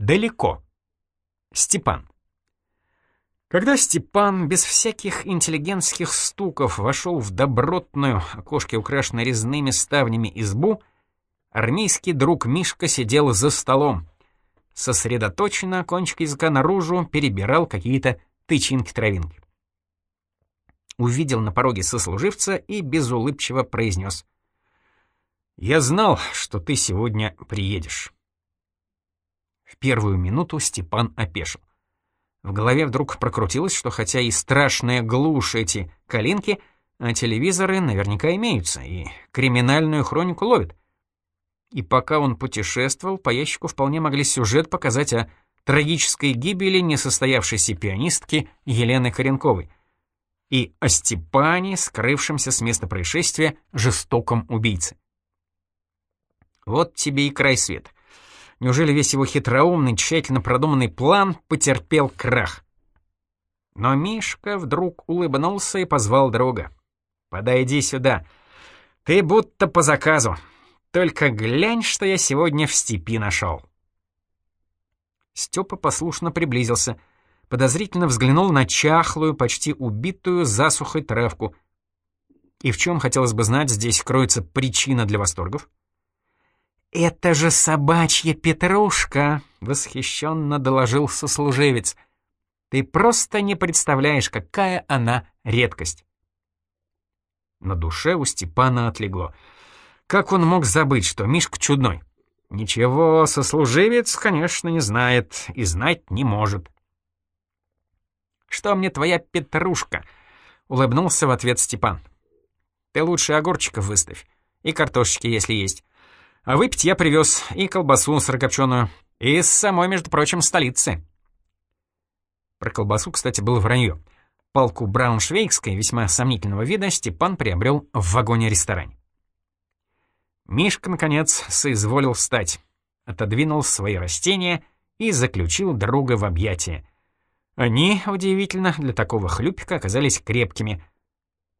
далеко. Степан. Когда Степан без всяких интеллигентских стуков вошел в добротную, окошки украшенной резными ставнями избу, армейский друг Мишка сидел за столом. Сосредоточенно, кончик языка наружу, перебирал какие-то тычинки-травинки. Увидел на пороге сослуживца и безулыбчиво произнес. «Я знал, что ты сегодня приедешь». В первую минуту Степан опешил. В голове вдруг прокрутилось, что хотя и страшная глушь эти калинки, а телевизоры наверняка имеются, и криминальную хронику ловят. И пока он путешествовал, по ящику вполне могли сюжет показать о трагической гибели несостоявшейся пианистки Елены Коренковой и о Степане, скрывшемся с места происшествия, жестоком убийце. Вот тебе и край света. Неужели весь его хитроумный, тщательно продуманный план потерпел крах? Но Мишка вдруг улыбнулся и позвал друга. «Подойди сюда. Ты будто по заказу. Только глянь, что я сегодня в степи нашел». Степа послушно приблизился, подозрительно взглянул на чахлую, почти убитую засухой травку. И в чем, хотелось бы знать, здесь кроется причина для восторгов? «Это же собачья петрушка!» — восхищенно доложил сослуживец. «Ты просто не представляешь, какая она редкость!» На душе у Степана отлегло. Как он мог забыть, что Мишка чудной? Ничего, сослуживец, конечно, не знает и знать не может. «Что мне твоя петрушка?» — улыбнулся в ответ Степан. «Ты лучше огурчиков выставь. И картошечки, если есть. А выпить я привез и колбасу сырокопченую, из самой, между прочим, столицы. Про колбасу, кстати, было вранье. Палку брауншвейгской, весьма сомнительного вида, Степан приобрел в вагоне-ресторане. Мишка, наконец, соизволил встать, отодвинул свои растения и заключил друга в объятия. Они, удивительно, для такого хлюпика оказались крепкими.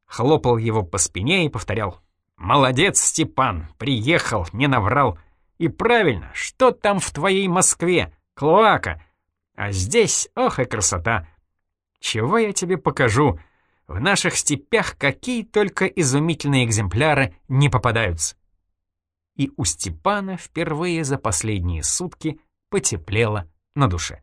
Хлопал его по спине и повторял «Молодец, Степан, приехал, не наврал. И правильно, что там в твоей Москве? Клоака. А здесь, ох и красота. Чего я тебе покажу? В наших степях какие только изумительные экземпляры не попадаются». И у Степана впервые за последние сутки потеплело на душе.